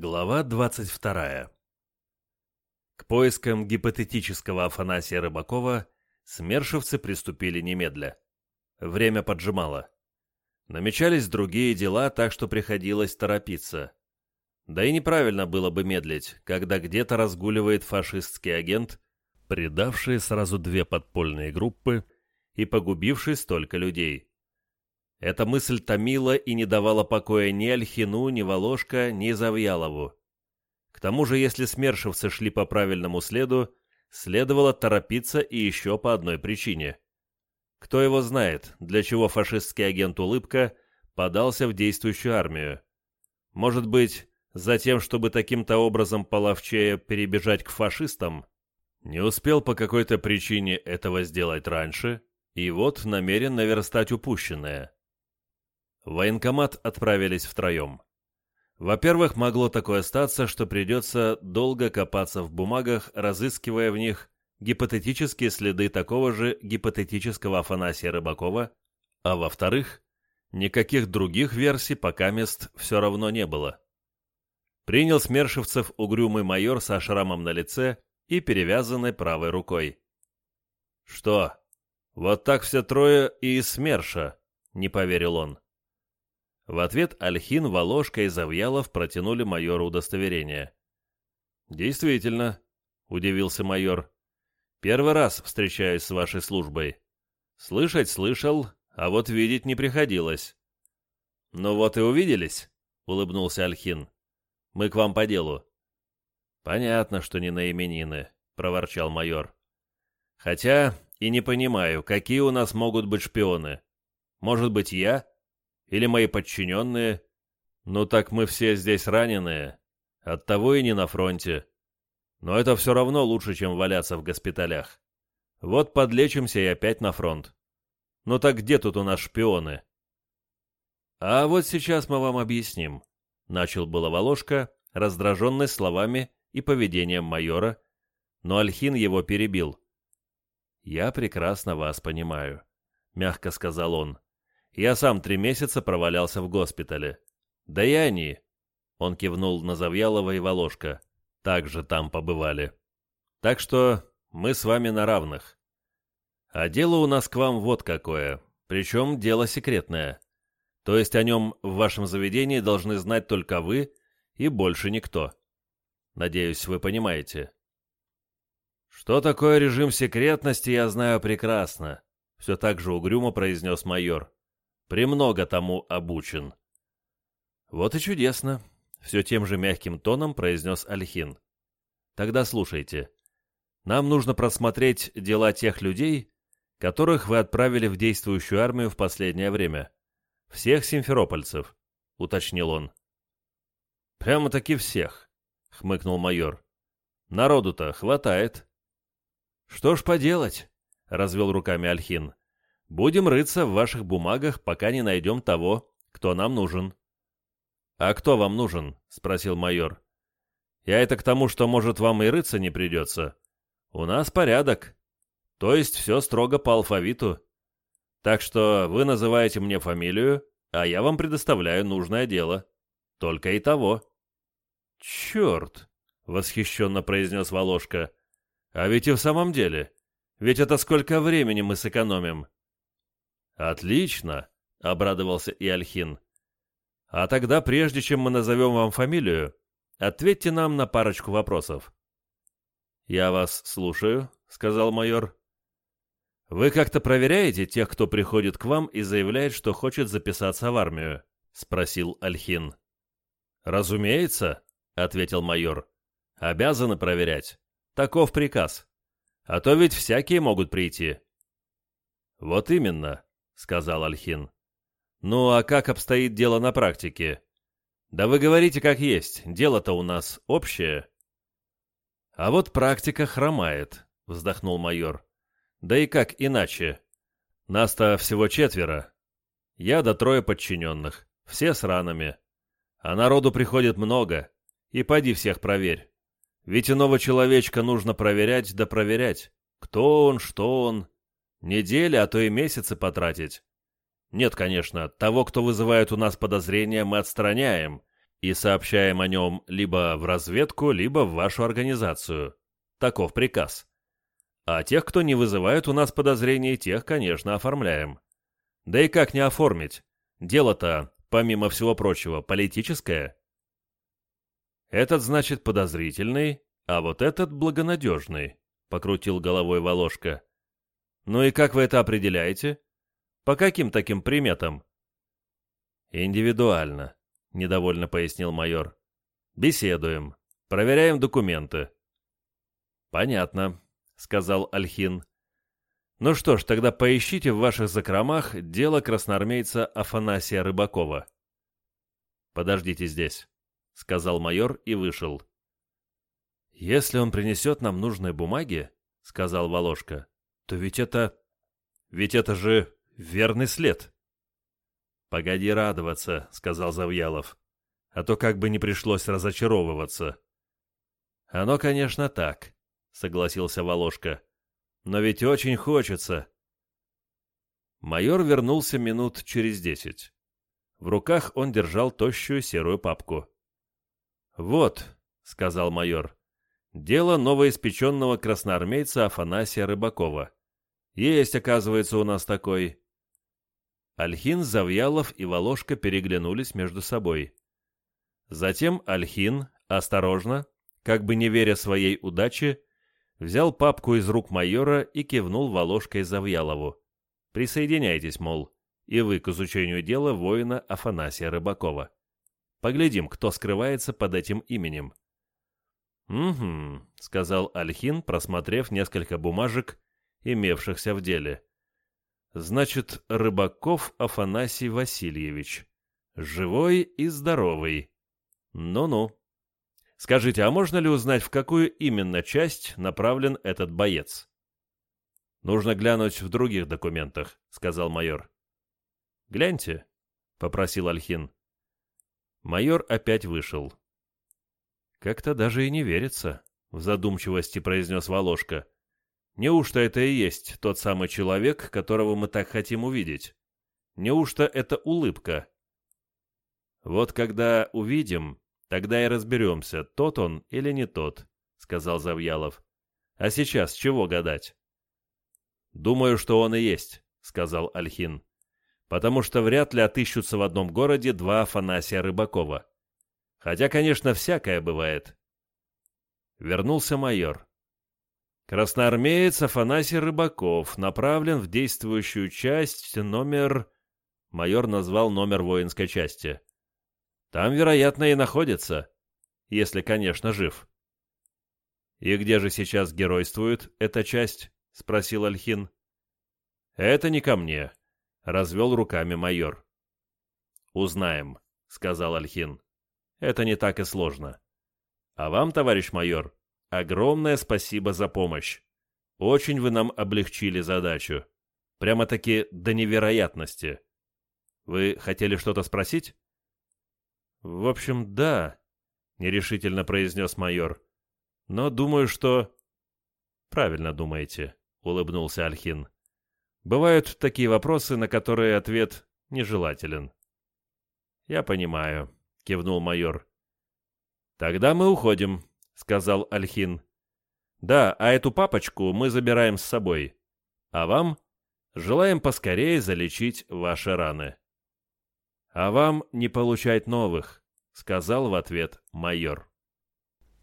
Глава 22. К поискам гипотетического Афанасия Рыбакова смершивцы приступили немедля. Время поджимало. Намечались другие дела, так что приходилось торопиться. Да и неправильно было бы медлить, когда где-то разгуливает фашистский агент, предавший сразу две подпольные группы и погубивший столько людей. Эта мысль томила и не давала покоя ни Альхину, ни Волошка, ни Завьялову. К тому же, если смершивцы шли по правильному следу, следовало торопиться и еще по одной причине. Кто его знает, для чего фашистский агент Улыбка подался в действующую армию? Может быть, за тем, чтобы таким-то образом половчее перебежать к фашистам? Не успел по какой-то причине этого сделать раньше, и вот намерен наверстать упущенное. В военкомат отправились втроем. Во-первых, могло такое статься, что придется долго копаться в бумагах, разыскивая в них гипотетические следы такого же гипотетического Афанасия Рыбакова, а во-вторых, никаких других версий пока мест все равно не было. Принял смершивцев угрюмый майор со шрамом на лице и перевязанной правой рукой. «Что, вот так все трое и из СМЕРШа?» — не поверил он. В ответ Альхин, Волошка и Завьялов протянули майору удостоверение. «Действительно», — удивился майор. «Первый раз встречаюсь с вашей службой. Слышать слышал, а вот видеть не приходилось». «Ну вот и увиделись», — улыбнулся Альхин. «Мы к вам по делу». «Понятно, что не на именины», — проворчал майор. «Хотя и не понимаю, какие у нас могут быть шпионы. Может быть, я?» Или мои подчиненные? Ну так мы все здесь раненые. Оттого и не на фронте. Но это все равно лучше, чем валяться в госпиталях. Вот подлечимся и опять на фронт. Ну так где тут у нас шпионы? А вот сейчас мы вам объясним. Начал было Волошка, раздраженный словами и поведением майора, но Альхин его перебил. «Я прекрасно вас понимаю», — мягко сказал он. Я сам три месяца провалялся в госпитале. Да и они, он кивнул на Завьялова и Волошка, также там побывали. Так что мы с вами на равных. А дело у нас к вам вот какое, причем дело секретное. То есть о нем в вашем заведении должны знать только вы и больше никто. Надеюсь, вы понимаете. Что такое режим секретности, я знаю прекрасно, все так же угрюмо произнес майор. Премного тому обучен». «Вот и чудесно», — все тем же мягким тоном произнес Альхин. «Тогда слушайте. Нам нужно просмотреть дела тех людей, которых вы отправили в действующую армию в последнее время. Всех симферопольцев», — уточнил он. «Прямо-таки всех», — хмыкнул майор. «Народу-то хватает». «Что ж поделать?» — развел руками Альхин. Будем рыться в ваших бумагах, пока не найдем того, кто нам нужен». «А кто вам нужен?» — спросил майор. «Я это к тому, что, может, вам и рыться не придется. У нас порядок. То есть все строго по алфавиту. Так что вы называете мне фамилию, а я вам предоставляю нужное дело. Только и того». «Черт!» — восхищенно произнес Волошка. «А ведь и в самом деле. Ведь это сколько времени мы сэкономим. «Отлично!» — обрадовался и Альхин. «А тогда, прежде чем мы назовем вам фамилию, ответьте нам на парочку вопросов». «Я вас слушаю», — сказал майор. «Вы как-то проверяете тех, кто приходит к вам и заявляет, что хочет записаться в армию?» — спросил Альхин. «Разумеется», — ответил майор. «Обязаны проверять. Таков приказ. А то ведь всякие могут прийти». «Вот именно», — сказал Альхин. «Ну а как обстоит дело на практике? Да вы говорите как есть, дело-то у нас общее». «А вот практика хромает», — вздохнул майор. «Да и как иначе? Нас-то всего четверо. Я да трое подчиненных, все с ранами. А народу приходит много, и поди всех проверь. Ведь иного человечка нужно проверять да проверять. Кто он, что он, Недели, а то и месяцы потратить. Нет, конечно, того, кто вызывает у нас подозрения, мы отстраняем. и сообщаем о нем либо в разведку, либо в вашу организацию. Таков приказ. А тех, кто не вызывает у нас подозрений, тех, конечно, оформляем. Да и как не оформить? Дело-то, помимо всего прочего, политическое. Этот, значит, подозрительный, а вот этот благонадежный, — покрутил головой Волошка. Ну и как вы это определяете? По каким таким приметам? Индивидуально, — недовольно пояснил майор. Беседуем, проверяем документы. Понятно, — сказал Альхин. Ну что ж, тогда поищите в ваших закромах дело красноармейца Афанасия Рыбакова. Подождите здесь, — сказал майор и вышел. «Если он принесет нам нужные бумаги, — сказал Волошка, — то ведь это... Ведь это же верный след». «Погоди радоваться», — сказал Завьялов, — «а то как бы не пришлось разочаровываться». «Оно, конечно, так», — согласился Волошка. Но ведь очень хочется. Майор вернулся минут через десять. В руках он держал тощую серую папку. «Вот», — сказал майор, — «дело новоиспеченного красноармейца Афанасия Рыбакова. Есть, оказывается, у нас такой». Альхин, Завьялов и Волошка переглянулись между собой. Затем Альхин, осторожно, как бы не веря своей удаче, взял папку из рук майора и кивнул Волошкой Завьялову. «Присоединяйтесь, мол, и вы к изучению дела воина Афанасия Рыбакова. Поглядим, кто скрывается под этим именем». «Угу», — сказал Альхин, просмотрев несколько бумажек, имевшихся в деле. «Значит, Рыбаков Афанасий Васильевич. Живой и здоровый. Ну-ну». Скажите, а можно ли узнать, в какую именно часть направлен этот боец? Нужно глянуть в других документах, сказал майор. Гляньте, попросил Альхин. Майор опять вышел. Как-то даже и не верится, в задумчивости произнес Волошка. Неужто это и есть тот самый человек, которого мы так хотим увидеть? Неужто это улыбка? Вот когда увидим, Тогда и разберемся, тот он или не тот, — сказал Завьялов. А сейчас чего гадать? Думаю, что он и есть, — сказал Альхин. Потому что вряд ли отыщутся в одном городе два Афанасия Рыбакова. Хотя, конечно, всякое бывает. Вернулся майор. Красноармеец Афанасий Рыбаков направлен в действующую часть номер... Майор назвал номер воинской части. Там, вероятно, и находится, если, конечно, жив. «И где же сейчас геройствует эта часть?» — спросил Альхин. «Это не ко мне», — развел руками майор. «Узнаем», — сказал Альхин. «Это не так и сложно. А вам, товарищ майор, огромное спасибо за помощь. Очень вы нам облегчили задачу. Прямо-таки до невероятности. Вы хотели что-то спросить?» «В общем, да», — нерешительно произнес майор. «Но думаю, что...» «Правильно думаете», — улыбнулся Альхин. «Бывают такие вопросы, на которые ответ нежелателен». «Я понимаю», — кивнул майор. «Тогда мы уходим», — сказал Альхин. «Да, а эту папочку мы забираем с собой. А вам желаем поскорее залечить ваши раны» а вам не получать новых», — сказал в ответ майор.